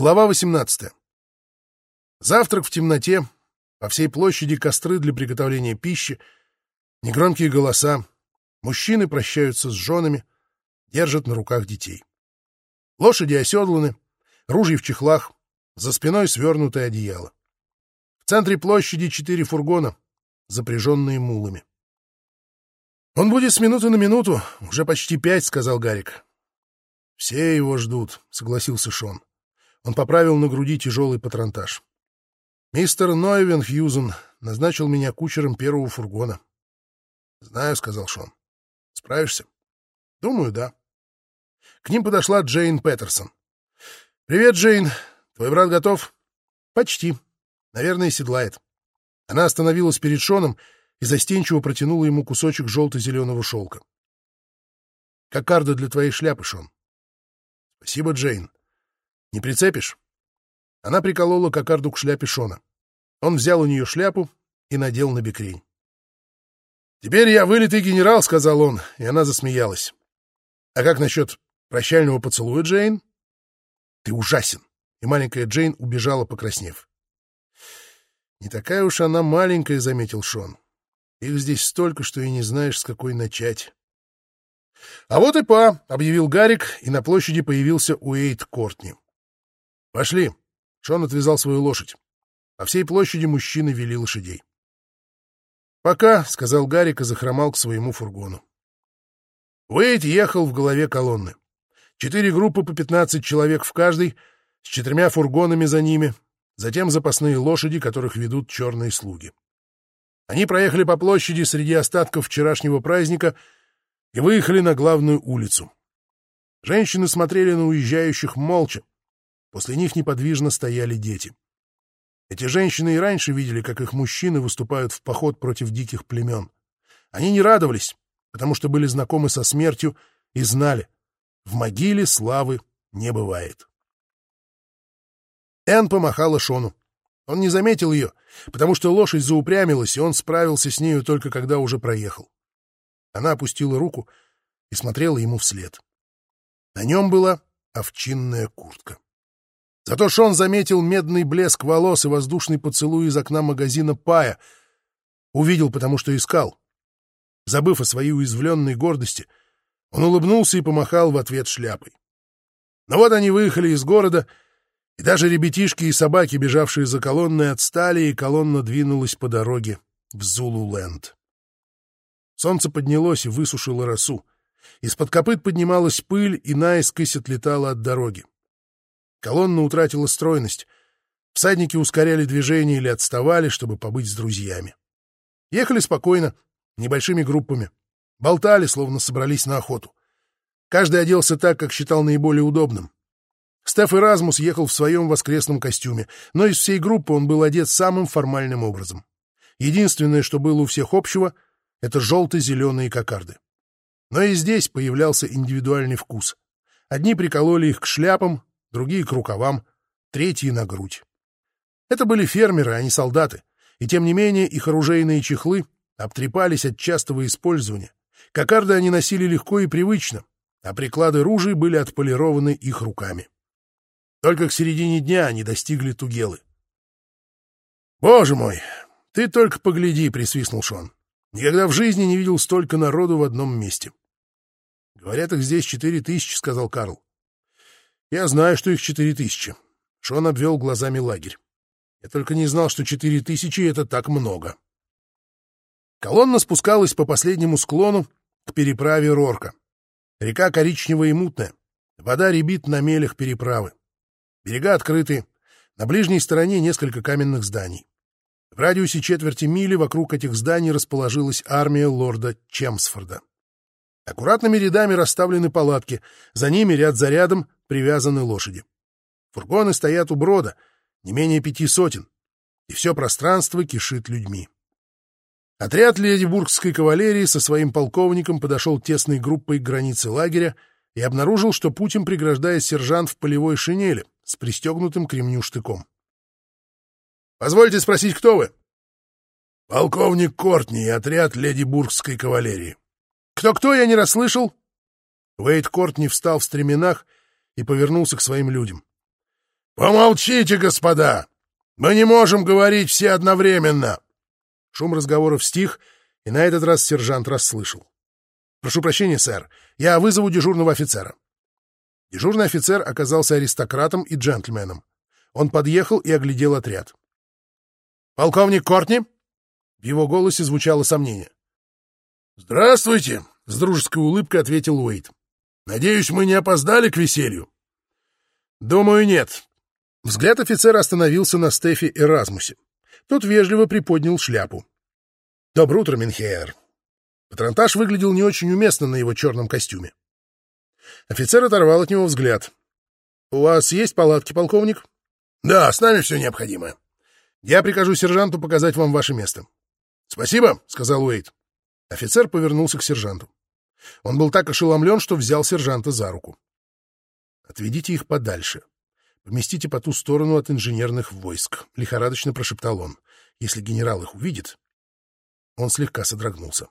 Глава 18. Завтрак в темноте, по всей площади костры для приготовления пищи, негромкие голоса, мужчины прощаются с женами, держат на руках детей. Лошади оседланы, ружья в чехлах, за спиной свернутое одеяло. В центре площади четыре фургона, запряженные мулами. «Он будет с минуты на минуту, уже почти пять», — сказал Гарик. «Все его ждут», — согласился Шон. Он поправил на груди тяжелый патронтаж. «Мистер Нойвен Хьюзен назначил меня кучером первого фургона». «Знаю», — сказал Шон. «Справишься?» «Думаю, да». К ним подошла Джейн Петерсон. «Привет, Джейн. Твой брат готов?» «Почти. Наверное, седлает». Она остановилась перед Шоном и застенчиво протянула ему кусочек желто-зеленого шелка. «Кокарда для твоей шляпы, Шон». «Спасибо, Джейн. Не прицепишь?» Она приколола кокарду к шляпе Шона. Он взял у нее шляпу и надел на бекрень. «Теперь я вылитый генерал», — сказал он, и она засмеялась. «А как насчет прощального поцелуя, Джейн?» «Ты ужасен!» И маленькая Джейн убежала, покраснев. «Не такая уж она маленькая», — заметил Шон. «Их здесь столько, что и не знаешь, с какой начать». «А вот и па», — объявил Гарик, и на площади появился Уэйт Кортни. «Пошли!» — Шон отвязал свою лошадь. По всей площади мужчины вели лошадей. «Пока», — сказал Гарик и захромал к своему фургону. Уэйт ехал в голове колонны. Четыре группы по пятнадцать человек в каждой, с четырьмя фургонами за ними, затем запасные лошади, которых ведут черные слуги. Они проехали по площади среди остатков вчерашнего праздника и выехали на главную улицу. Женщины смотрели на уезжающих молча, После них неподвижно стояли дети. Эти женщины и раньше видели, как их мужчины выступают в поход против диких племен. Они не радовались, потому что были знакомы со смертью и знали, в могиле славы не бывает. Энн помахала Шону. Он не заметил ее, потому что лошадь заупрямилась, и он справился с нею только когда уже проехал. Она опустила руку и смотрела ему вслед. На нем была овчинная куртка. Зато Шон заметил медный блеск волос и воздушный поцелуй из окна магазина Пая. Увидел, потому что искал. Забыв о своей уязвленной гордости, он улыбнулся и помахал в ответ шляпой. Но вот они выехали из города, и даже ребятишки и собаки, бежавшие за колонной, отстали, и колонна двинулась по дороге в Зулу-Ленд. Солнце поднялось и высушило росу. Из-под копыт поднималась пыль и наискось отлетала от дороги. Колонна утратила стройность. Всадники ускоряли движение или отставали, чтобы побыть с друзьями. Ехали спокойно, небольшими группами. Болтали, словно собрались на охоту. Каждый оделся так, как считал наиболее удобным. Стеф Эразмус ехал в своем воскресном костюме, но из всей группы он был одет самым формальным образом. Единственное, что было у всех общего, — это желто-зеленые кокарды. Но и здесь появлялся индивидуальный вкус. Одни прикололи их к шляпам, другие — к рукавам, третьи — на грудь. Это были фермеры, а не солдаты, и тем не менее их оружейные чехлы обтрепались от частого использования. Кокарды они носили легко и привычно, а приклады ружей были отполированы их руками. Только к середине дня они достигли Тугелы. «Боже мой, ты только погляди!» — присвистнул Шон. «Никогда в жизни не видел столько народу в одном месте». «Говорят, их здесь четыре тысячи», — сказал Карл. Я знаю, что их четыре тысячи. Шон обвел глазами лагерь. Я только не знал, что четыре тысячи — это так много. Колонна спускалась по последнему склону к переправе Рорка. Река коричневая и мутная. Вода рябит на мелях переправы. Берега открыты. На ближней стороне несколько каменных зданий. В радиусе четверти мили вокруг этих зданий расположилась армия лорда Чемсфорда. Аккуратными рядами расставлены палатки, за ними ряд за рядом привязаны лошади. Фургоны стоят у брода, не менее пяти сотен, и все пространство кишит людьми. Отряд Ледибургской кавалерии со своим полковником подошел тесной группой к границе лагеря и обнаружил, что путем преграждает сержант в полевой шинели с пристегнутым к ремню штыком. «Позвольте спросить, кто вы?» «Полковник Кортни и отряд Ледибургской кавалерии». «Кто-кто, я не расслышал?» Уэйд Кортни встал в стременах и повернулся к своим людям. «Помолчите, господа! Мы не можем говорить все одновременно!» Шум разговоров стих, и на этот раз сержант расслышал. «Прошу прощения, сэр, я вызову дежурного офицера». Дежурный офицер оказался аристократом и джентльменом. Он подъехал и оглядел отряд. «Полковник Кортни?» В его голосе звучало сомнение. «Здравствуйте!» — с дружеской улыбкой ответил Уэйт. «Надеюсь, мы не опоздали к веселью?» «Думаю, нет». Взгляд офицера остановился на Стефе Эразмусе. Тот вежливо приподнял шляпу. «Доброе утро, Минхейер». Патронтаж выглядел не очень уместно на его черном костюме. Офицер оторвал от него взгляд. «У вас есть палатки, полковник?» «Да, с нами все необходимое. Я прикажу сержанту показать вам ваше место». «Спасибо», — сказал Уэйт. Офицер повернулся к сержанту. Он был так ошеломлен, что взял сержанта за руку. «Отведите их подальше. Поместите по ту сторону от инженерных войск», — лихорадочно прошептал он. «Если генерал их увидит...» Он слегка содрогнулся.